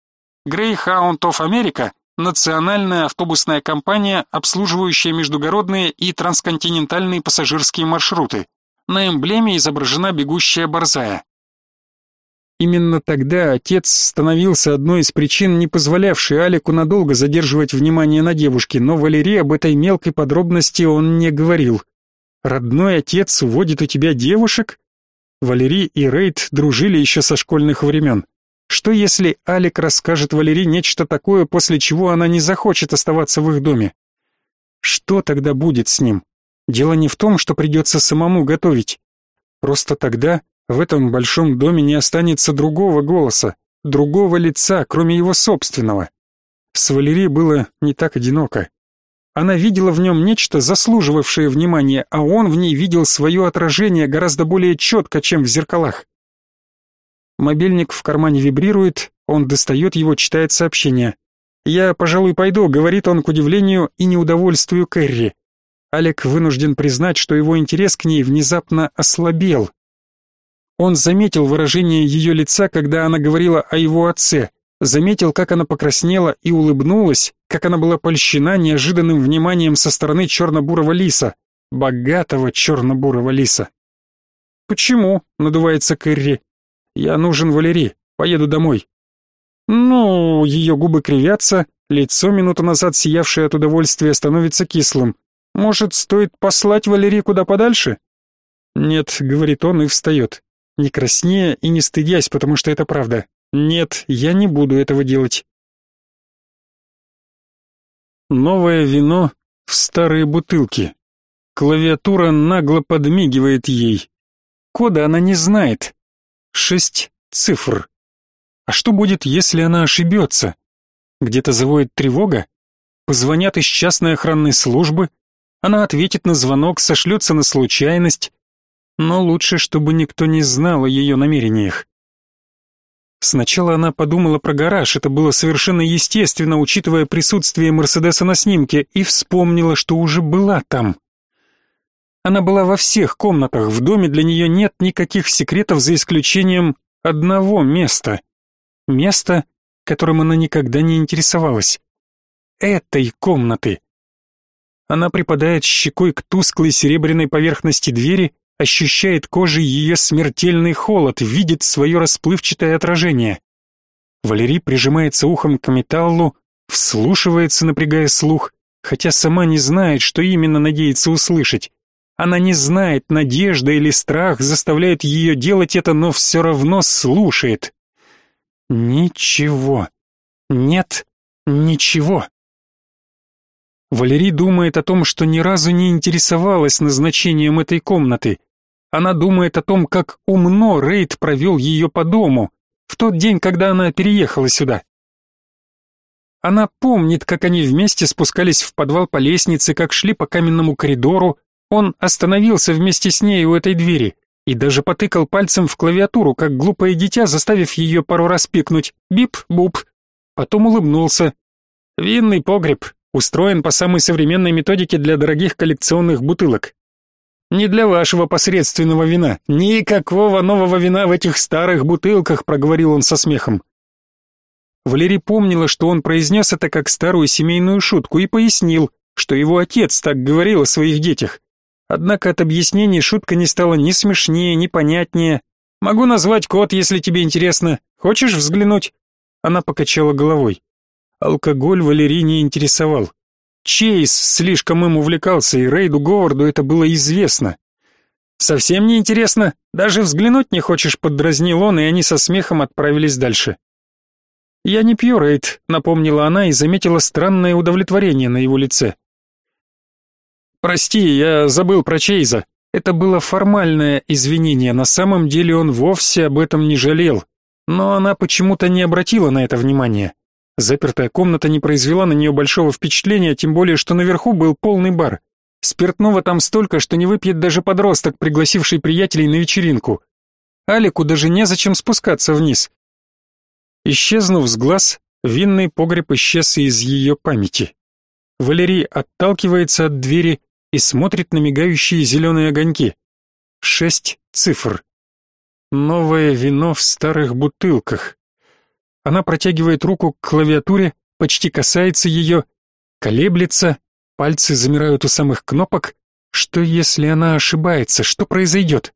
Грейхаунд оф Америка национальная автобусная компания, обслуживающая междугородные и трансконтинентальные пассажирские маршруты. На эмблеме изображена бегущая борзая. Именно тогда отец становился одной из причин, не позволявшей Алику надолго задерживать внимание на девушке, но Валерии об этой мелкой подробности он не говорил. «Родной отец уводит у тебя девушек?» Валерий и Рейд дружили еще со школьных времен. Что если Алик расскажет Валерии нечто такое, после чего она не захочет оставаться в их доме? Что тогда будет с ним? Дело не в том, что придется самому готовить. Просто тогда в этом большом доме не останется другого голоса, другого лица, кроме его собственного. С Валерией было не так одиноко. Она видела в нем нечто, заслуживавшее внимания, а он в ней видел свое отражение гораздо более четко, чем в зеркалах. Мобильник в кармане вибрирует, он достает его, читает сообщение. «Я, пожалуй, пойду», — говорит он к удивлению и неудовольствию Кэрри. Алек вынужден признать, что его интерес к ней внезапно ослабел. Он заметил выражение ее лица, когда она говорила о его отце, заметил, как она покраснела и улыбнулась, как она была польщена неожиданным вниманием со стороны черно-бурого лиса, богатого черно-бурого лиса. «Почему?» — надувается Кэрри. Я нужен Валерии, поеду домой. Ну, ее губы кривятся, лицо минуту назад сиявшее от удовольствия становится кислым. Может, стоит послать Валерии куда подальше? Нет, говорит он и встает. Не краснея и не стыдясь, потому что это правда. Нет, я не буду этого делать. Новое вино в старые бутылки. Клавиатура нагло подмигивает ей. Кода она не знает. Шесть цифр. А что будет, если она ошибется? Где-то завоет тревога? Позвонят из частной охранной службы? Она ответит на звонок, сошлется на случайность. Но лучше, чтобы никто не знал о ее намерениях. Сначала она подумала про гараж, это было совершенно естественно, учитывая присутствие Мерседеса на снимке, и вспомнила, что уже была там. Она была во всех комнатах, в доме для нее нет никаких секретов за исключением одного места. Места, которым она никогда не интересовалась. Этой комнаты. Она припадает щекой к тусклой серебряной поверхности двери, ощущает кожей ее смертельный холод, видит свое расплывчатое отражение. Валерий прижимается ухом к металлу, вслушивается, напрягая слух, хотя сама не знает, что именно надеется услышать. Она не знает, надежда или страх заставляет ее делать это, но все равно слушает. Ничего. Нет, ничего. Валерий думает о том, что ни разу не интересовалась назначением этой комнаты. Она думает о том, как умно Рейд провел ее по дому, в тот день, когда она переехала сюда. Она помнит, как они вместе спускались в подвал по лестнице, как шли по каменному коридору, он остановился вместе с ней у этой двери и даже потыкал пальцем в клавиатуру, как глупое дитя, заставив ее пару раз пикнуть «бип-буп». Потом улыбнулся. «Винный погреб, устроен по самой современной методике для дорогих коллекционных бутылок. Не для вашего посредственного вина. Никакого нового вина в этих старых бутылках, проговорил он со смехом. Валерий помнила, что он произнес это как старую семейную шутку и пояснил, что его отец так говорил о своих детях. Однако от объяснений шутка не стала ни смешнее, ни понятнее. Могу назвать код, если тебе интересно. Хочешь взглянуть? Она покачала головой. Алкоголь Валерий не интересовал. Чейз слишком им увлекался, и Рейду Говарду это было известно. «Совсем не интересно? Даже взглянуть не хочешь?» — поддразнил он, и они со смехом отправились дальше. «Я не пью, Рейд», — напомнила она и заметила странное удовлетворение на его лице. «Прости, я забыл про Чейза. Это было формальное извинение, на самом деле он вовсе об этом не жалел. Но она почему-то не обратила на это внимания. Запертая комната не произвела на нее большого впечатления, тем более, что наверху был полный бар. Спиртного там столько, что не выпьет даже подросток, пригласивший приятелей на вечеринку. Алику даже незачем спускаться вниз. Исчезнув с глаз, винный погреб исчез из ее памяти. Валерий отталкивается от двери и смотрит на мигающие зеленые огоньки. Шесть цифр. Новое вино в старых бутылках. Она протягивает руку к клавиатуре, почти касается ее, колеблется, пальцы замирают у самых кнопок. Что если она ошибается, что произойдет?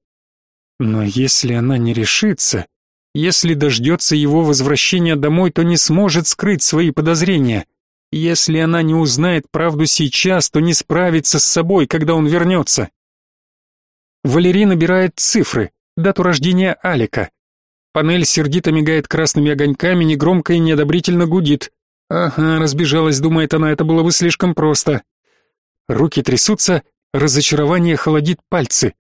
Но если она не решится, если дождется его возвращения домой, то не сможет скрыть свои подозрения. Если она не узнает правду сейчас, то не справится с собой, когда он вернется. Валерий набирает цифры дату рождения Алика. Панель сердито мигает красными огоньками, негромко и неодобрительно гудит. Ага, разбежалась, думает она, это было бы слишком просто. Руки трясутся, разочарование холодит пальцы.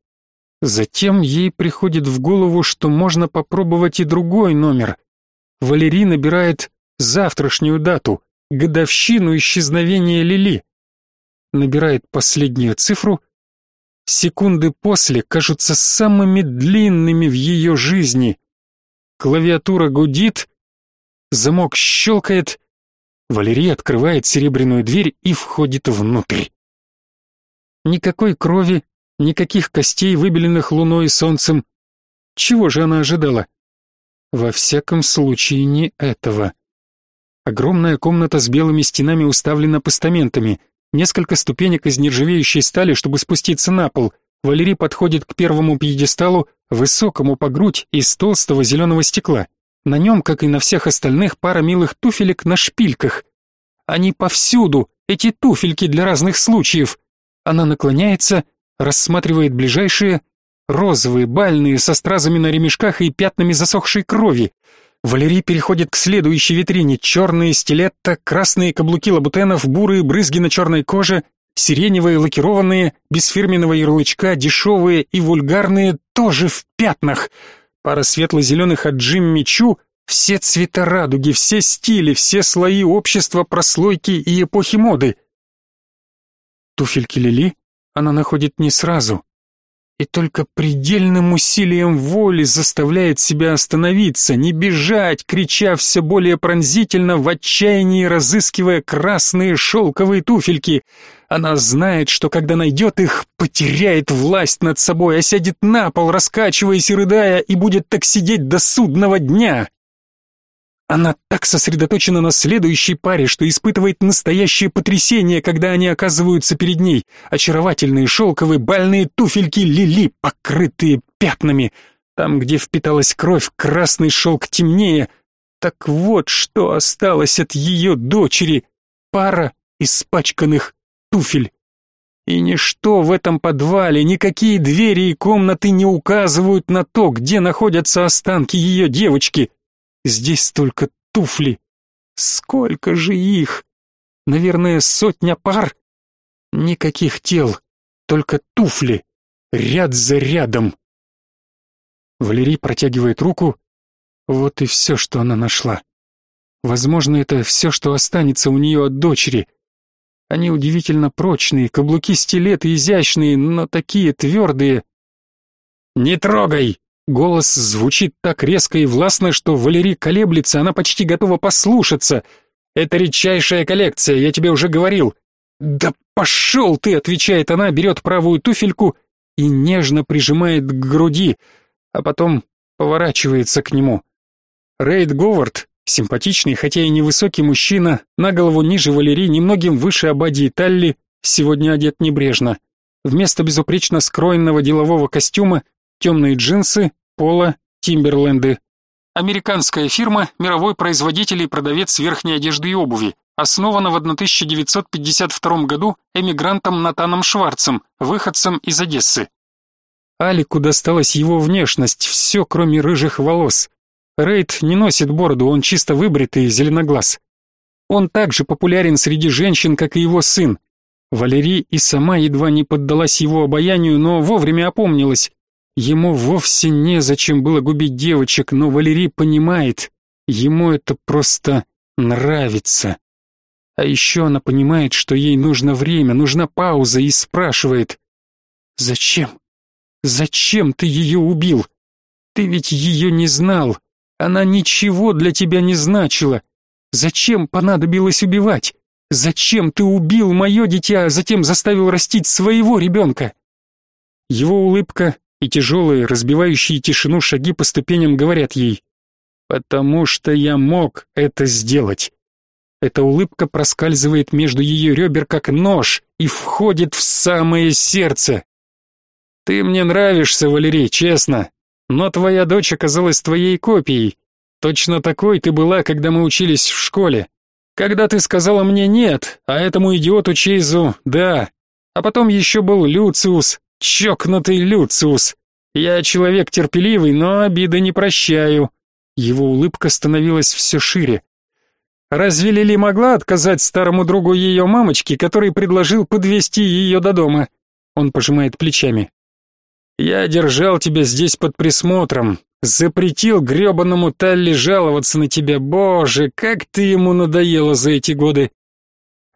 Затем ей приходит в голову, что можно попробовать и другой номер. Валерий набирает завтрашнюю дату, годовщину исчезновения Лили. Набирает последнюю цифру Секунды после кажутся самыми длинными в ее жизни. Клавиатура гудит, замок щелкает, Валерий открывает серебряную дверь и входит внутрь. Никакой крови, никаких костей, выбеленных луной и солнцем. Чего же она ожидала? Во всяком случае, не этого. Огромная комната с белыми стенами уставлена постаментами — Несколько ступенек из нержавеющей стали, чтобы спуститься на пол. Валерий подходит к первому пьедесталу, высокому по грудь, из толстого зеленого стекла. На нем, как и на всех остальных, пара милых туфелек на шпильках. Они повсюду, эти туфельки для разных случаев. Она наклоняется, рассматривает ближайшие, розовые, бальные, со стразами на ремешках и пятнами засохшей крови. Валерий переходит к следующей витрине. Черные стилетто, красные каблуки лабутенов, бурые брызги на черной коже, сиреневые лакированные, без фирменного ярлычка, дешевые и вульгарные, тоже в пятнах. Пара светло-зеленых от Джимми Чу, все цвета радуги, все стили, все слои общества, прослойки и эпохи моды. Туфельки Лили она находит не сразу и только предельным усилием воли заставляет себя остановиться, не бежать, крича все более пронзительно, в отчаянии разыскивая красные шелковые туфельки. Она знает, что когда найдет их, потеряет власть над собой, осядет на пол, раскачиваясь и рыдая, и будет так сидеть до судного дня. Она так сосредоточена на следующей паре, что испытывает настоящее потрясение, когда они оказываются перед ней. Очаровательные шелковые бальные туфельки Лили, покрытые пятнами. Там, где впиталась кровь, красный шелк темнее. Так вот, что осталось от ее дочери. Пара испачканных туфель. И ничто в этом подвале, никакие двери и комнаты не указывают на то, где находятся останки ее девочки. Здесь только туфли. Сколько же их? Наверное, сотня пар. Никаких тел, только туфли, ряд за рядом. Валерий протягивает руку. Вот и все, что она нашла. Возможно, это все, что останется у нее от дочери. Они удивительно прочные, каблуки стилеты изящные, но такие твердые. «Не трогай!» Голос звучит так резко и властно, что Валерий колеблется, она почти готова послушаться. «Это редчайшая коллекция, я тебе уже говорил». «Да пошел ты!» — отвечает она, берет правую туфельку и нежно прижимает к груди, а потом поворачивается к нему. Рейд Говард, симпатичный, хотя и невысокий мужчина, на голову ниже Валерии, немногим выше Абади и Талли, сегодня одет небрежно. Вместо безупречно скроенного делового костюма темные джинсы, поло, Тимберленды. Американская фирма, мировой производитель и продавец верхней одежды и обуви, основана в 1952 году эмигрантом Натаном Шварцем, выходцем из Одессы. Алику досталась его внешность, все кроме рыжих волос. Рейд не носит бороду, он чисто выбритый, зеленоглаз. Он также популярен среди женщин, как и его сын. Валерий и сама едва не поддалась его обаянию, но вовремя опомнилась. Ему вовсе не зачем было губить девочек, но Валерий понимает, ему это просто нравится. А еще она понимает, что ей нужно время, нужна пауза и спрашивает. «Зачем? Зачем ты ее убил? Ты ведь ее не знал. Она ничего для тебя не значила. Зачем понадобилось убивать? Зачем ты убил мое дитя, а затем заставил растить своего ребенка?» Его улыбка и тяжелые, разбивающие тишину шаги по ступеням говорят ей «Потому что я мог это сделать». Эта улыбка проскальзывает между ее ребер, как нож, и входит в самое сердце. «Ты мне нравишься, Валерий, честно, но твоя дочь оказалась твоей копией. Точно такой ты была, когда мы учились в школе. Когда ты сказала мне «нет», а этому идиоту Чейзу «да». А потом еще был Люциус, чокнутый Люциус. Я человек терпеливый, но обиды не прощаю. Его улыбка становилась все шире. Разве Лили могла отказать старому другу ее мамочки, который предложил подвести ее до дома? Он пожимает плечами. Я держал тебя здесь под присмотром, запретил грёбаному Талли жаловаться на тебя. Боже, как ты ему надоела за эти годы.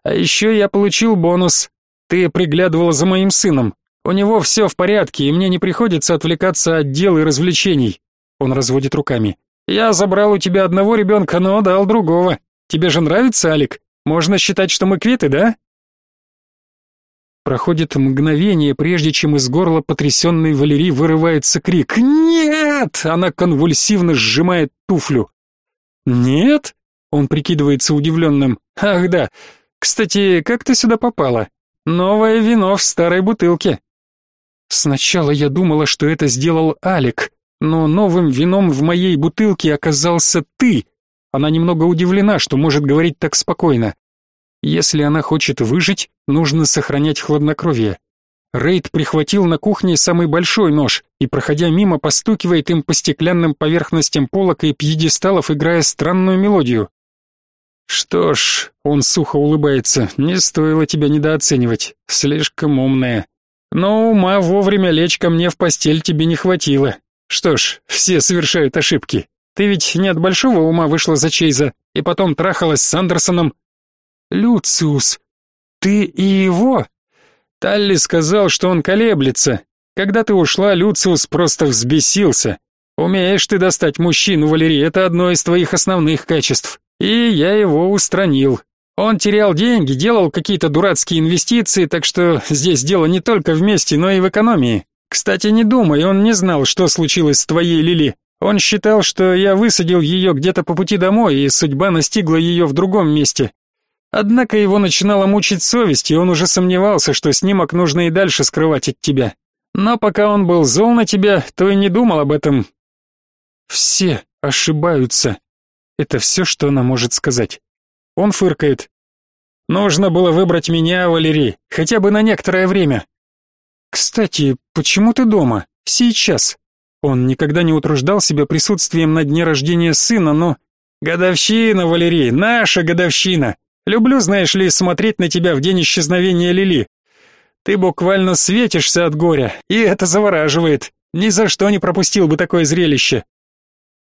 А еще я получил бонус. Ты приглядывала за моим сыном. У него все в порядке, и мне не приходится отвлекаться от дел и развлечений. Он разводит руками. Я забрал у тебя одного ребенка, но дал другого. Тебе же нравится, Алик? Можно считать, что мы квиты, да? Проходит мгновение, прежде чем из горла потрясенной Валерии вырывается крик. «Нет!» Она конвульсивно сжимает туфлю. «Нет?» Он прикидывается удивленным. «Ах да! Кстати, как ты сюда попала? Новое вино в старой бутылке». Сначала я думала, что это сделал Алик, но новым вином в моей бутылке оказался ты. Она немного удивлена, что может говорить так спокойно. Если она хочет выжить, нужно сохранять хладнокровие. Рейд прихватил на кухне самый большой нож и, проходя мимо, постукивает им по стеклянным поверхностям полок и пьедесталов, играя странную мелодию. «Что ж», — он сухо улыбается, — «не стоило тебя недооценивать, слишком умная. Но ума вовремя лечь ко мне в постель тебе не хватило. Что ж, все совершают ошибки. Ты ведь не от большого ума вышла за Чейза и потом трахалась с Андерсоном. Люциус, ты и его? Талли сказал, что он колеблется. Когда ты ушла, Люциус просто взбесился. Умеешь ты достать мужчину, Валерий, это одно из твоих основных качеств. И я его устранил. Он терял деньги, делал какие-то дурацкие инвестиции, так что здесь дело не только в месте, но и в экономии. Кстати, не думай, он не знал, что случилось с твоей Лили. Он считал, что я высадил ее где-то по пути домой, и судьба настигла ее в другом месте. Однако его начинала мучить совесть, и он уже сомневался, что снимок нужно и дальше скрывать от тебя. Но пока он был зол на тебя, то и не думал об этом. Все ошибаются. Это все, что она может сказать. Он фыркает. Нужно было выбрать меня, Валерий, хотя бы на некоторое время. Кстати, почему ты дома? Сейчас. Он никогда не утруждал себя присутствием на дне рождения сына, но... Годовщина, Валерий, наша годовщина. Люблю, знаешь ли, смотреть на тебя в день исчезновения Лили. Ты буквально светишься от горя, и это завораживает. Ни за что не пропустил бы такое зрелище.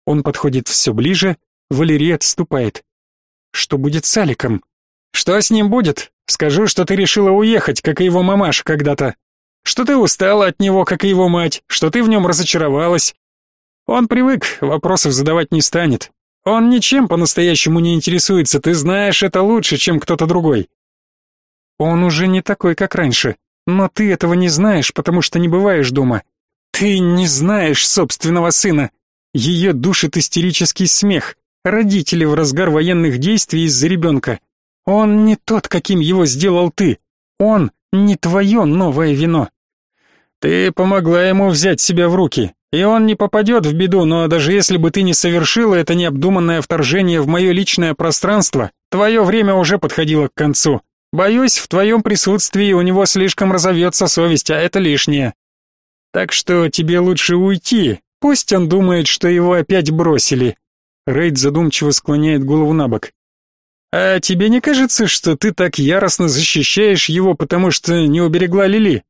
Он подходит все ближе, Валерий отступает. Что будет с Аликом? Что с ним будет? Скажу, что ты решила уехать, как и его мамаша когда-то что ты устала от него, как и его мать, что ты в нем разочаровалась. Он привык, вопросов задавать не станет. Он ничем по-настоящему не интересуется, ты знаешь это лучше, чем кто-то другой. Он уже не такой, как раньше. Но ты этого не знаешь, потому что не бываешь дома. Ты не знаешь собственного сына. Ее душит истерический смех. Родители в разгар военных действий из-за ребенка. Он не тот, каким его сделал ты. Он не твое новое вино. Ты помогла ему взять себя в руки, и он не попадет в беду, но даже если бы ты не совершила это необдуманное вторжение в мое личное пространство, твое время уже подходило к концу. Боюсь, в твоем присутствии у него слишком разовьется совесть, а это лишнее. Так что тебе лучше уйти. Пусть он думает, что его опять бросили. Рейд задумчиво склоняет голову на бок. А тебе не кажется, что ты так яростно защищаешь его, потому что не уберегла Лили?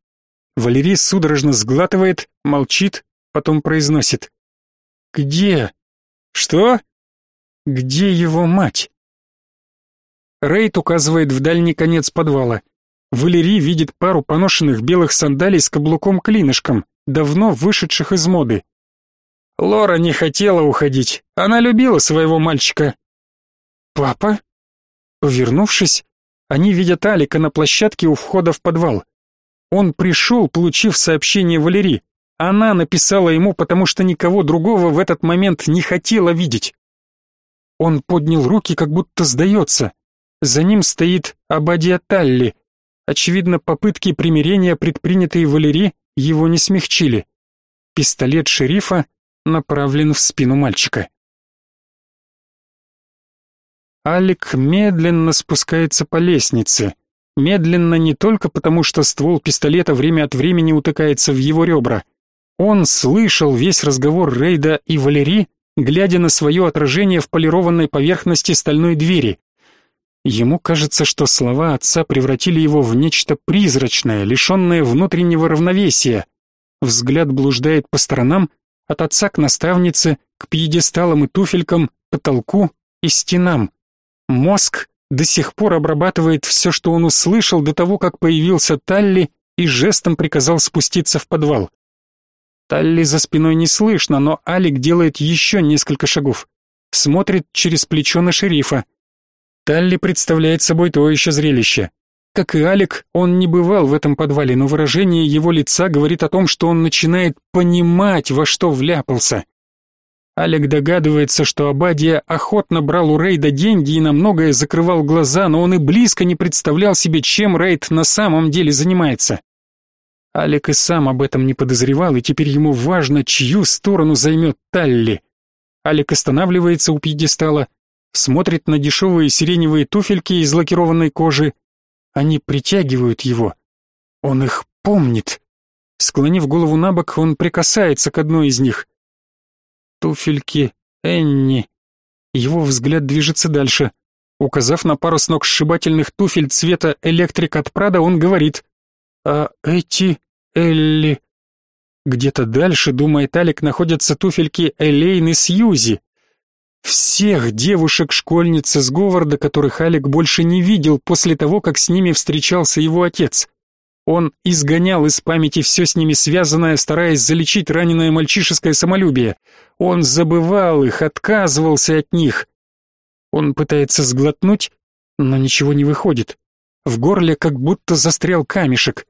Валерий судорожно сглатывает, молчит, потом произносит: "Где? Что? Где его мать?" Рейд указывает в дальний конец подвала. Валерий видит пару поношенных белых сандалий с каблуком-клинышком давно вышедших из моды. Лора не хотела уходить. Она любила своего мальчика. Папа? Повернувшись, они видят Алика на площадке у входа в подвал. Он пришел, получив сообщение Валерии. Она написала ему, потому что никого другого в этот момент не хотела видеть. Он поднял руки, как будто сдается. За ним стоит Абадия Талли. Очевидно, попытки примирения, предпринятые Валерии, его не смягчили. Пистолет шерифа направлен в спину мальчика. Алик медленно спускается по лестнице. Медленно не только потому, что ствол пистолета время от времени утыкается в его ребра. Он слышал весь разговор Рейда и Валери, глядя на свое отражение в полированной поверхности стальной двери. Ему кажется, что слова отца превратили его в нечто призрачное, лишенное внутреннего равновесия. Взгляд блуждает по сторонам, от отца к наставнице, к пьедесталам и туфелькам, потолку и стенам. Мозг до сих пор обрабатывает все, что он услышал до того, как появился Талли и жестом приказал спуститься в подвал. Талли за спиной не слышно, но Алик делает еще несколько шагов. Смотрит через плечо на шерифа. Талли представляет собой то еще зрелище. Как и Алик, он не бывал в этом подвале, но выражение его лица говорит о том, что он начинает понимать, во что вляпался. Алик догадывается, что Абадия охотно брал у Рейда деньги и на многое закрывал глаза, но он и близко не представлял себе, чем Рейд на самом деле занимается. Алик и сам об этом не подозревал, и теперь ему важно, чью сторону займет Талли. Алик останавливается у пьедестала, смотрит на дешевые сиреневые туфельки из лакированной кожи. Они притягивают его. Он их помнит. Склонив голову на бок, он прикасается к одной из них. Туфельки Энни. Его взгляд движется дальше. Указав на пару с ног сшибательных туфель цвета электрик от Прада, он говорит: "А эти Элли?" Где-то дальше, думает Алик, находятся туфельки Элейн и Сьюзи. Всех девушек-школьниц из Говарда, которых Алик больше не видел после того, как с ними встречался его отец. Он изгонял из памяти все с ними связанное, стараясь залечить раненое мальчишеское самолюбие. Он забывал их, отказывался от них. Он пытается сглотнуть, но ничего не выходит. В горле как будто застрял камешек.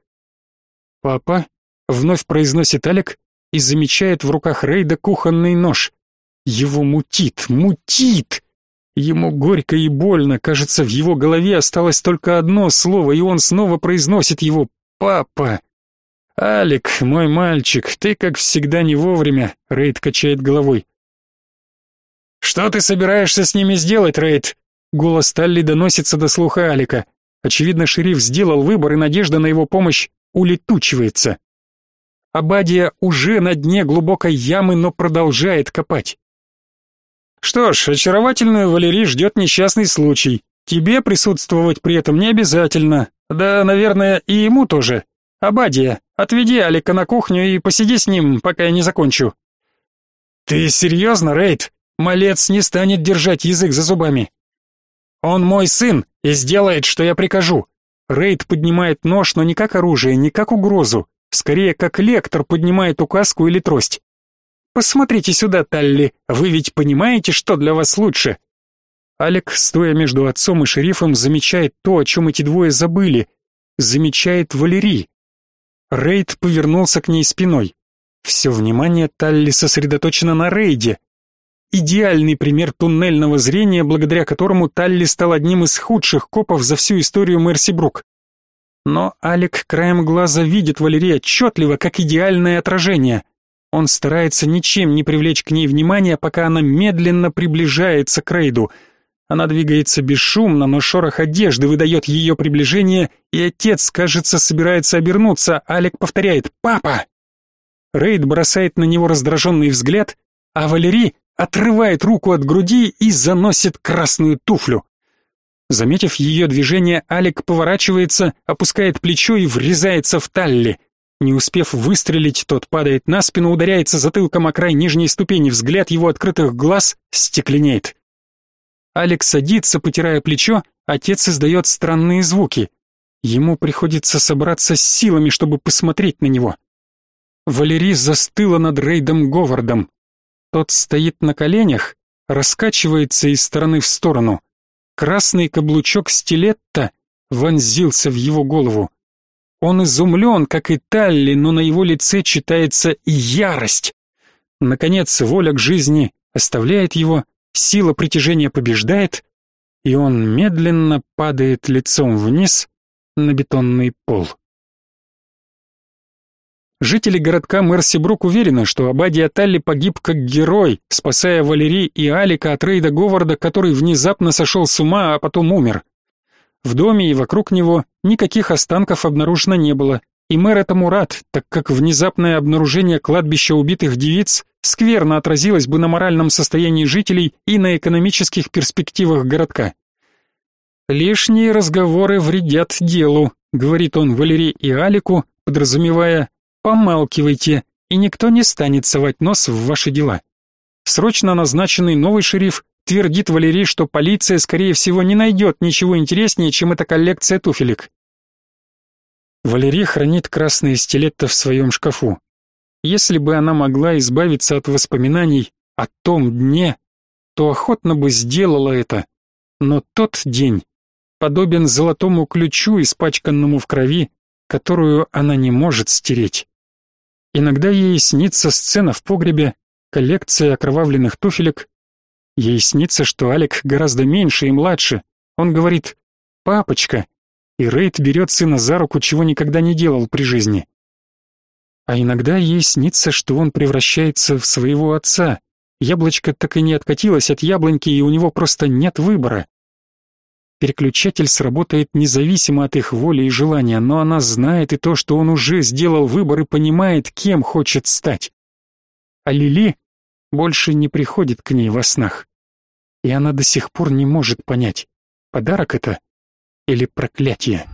«Папа?» — вновь произносит Алик и замечает в руках Рейда кухонный нож. Его мутит, мутит. Ему горько и больно, кажется, в его голове осталось только одно слово, и он снова произносит его «папа». «Алик, мой мальчик, ты, как всегда, не вовремя», — Рейд качает головой. «Что ты собираешься с ними сделать, Рейд?» Голос Талли доносится до слуха Алика. Очевидно, шериф сделал выбор, и надежда на его помощь улетучивается. Абадия уже на дне глубокой ямы, но продолжает копать. Что ж, очаровательную Валерий ждет несчастный случай. Тебе присутствовать при этом не обязательно. Да, наверное, и ему тоже. Абадия, отведи Алика на кухню и посиди с ним, пока я не закончу. Ты серьезно, Рейд? Малец не станет держать язык за зубами. Он мой сын и сделает, что я прикажу. Рейд поднимает нож, но не как оружие, не как угрозу, скорее как лектор поднимает указку или трость. Посмотрите сюда, Талли, вы ведь понимаете, что для вас лучше?» Алек, стоя между отцом и шерифом, замечает то, о чем эти двое забыли. Замечает Валерий. Рейд повернулся к ней спиной. Все внимание Талли сосредоточено на Рейде. Идеальный пример туннельного зрения, благодаря которому Талли стал одним из худших копов за всю историю Мерси Брук. Но Алик краем глаза видит Валерия отчетливо, как идеальное отражение. Он старается ничем не привлечь к ней внимания, пока она медленно приближается к Рейду. Она двигается бесшумно, но шорох одежды выдает ее приближение, и отец, кажется, собирается обернуться. Алик повторяет «Папа!». Рейд бросает на него раздраженный взгляд, а Валерий отрывает руку от груди и заносит красную туфлю. Заметив ее движение, Алик поворачивается, опускает плечо и врезается в Талли. Не успев выстрелить, тот падает на спину, ударяется затылком о край нижней ступени, взгляд его открытых глаз стекленеет. Алекс садится, потирая плечо, отец издает странные звуки. Ему приходится собраться с силами, чтобы посмотреть на него. Валерий застыла над Рейдом Говардом. Тот стоит на коленях, раскачивается из стороны в сторону. Красный каблучок стилетта вонзился в его голову. Он изумлен, как и Талли, но на его лице читается ярость. Наконец, воля к жизни оставляет его, сила притяжения побеждает, и он медленно падает лицом вниз на бетонный пол. Жители городка Мерсибрук уверены, что Абадия Талли погиб как герой, спасая Валерий и Алика от Рейда Говарда, который внезапно сошел с ума, а потом умер. В доме и вокруг него никаких останков обнаружено не было, и мэр этому рад, так как внезапное обнаружение кладбища убитых девиц скверно отразилось бы на моральном состоянии жителей и на экономических перспективах городка. «Лишние разговоры вредят делу», — говорит он Валерий и Алику, подразумевая Помалкивайте, и никто не станет совать нос в ваши дела. Срочно назначенный новый шериф твердит Валерий, что полиция, скорее всего, не найдет ничего интереснее, чем эта коллекция туфелек. Валерий хранит красные стилетто в своем шкафу. Если бы она могла избавиться от воспоминаний о том дне, то охотно бы сделала это. Но тот день подобен золотому ключу, испачканному в крови, которую она не может стереть. Иногда ей снится сцена в погребе, коллекция окровавленных туфелек. Ей снится, что Алик гораздо меньше и младше. Он говорит «папочка», и Рейд берет сына за руку, чего никогда не делал при жизни. А иногда ей снится, что он превращается в своего отца. Яблочко так и не откатилось от яблоньки, и у него просто нет выбора. Переключатель сработает независимо от их воли и желания, но она знает и то, что он уже сделал выбор и понимает, кем хочет стать. А Лили больше не приходит к ней во снах. И она до сих пор не может понять, подарок это или проклятие.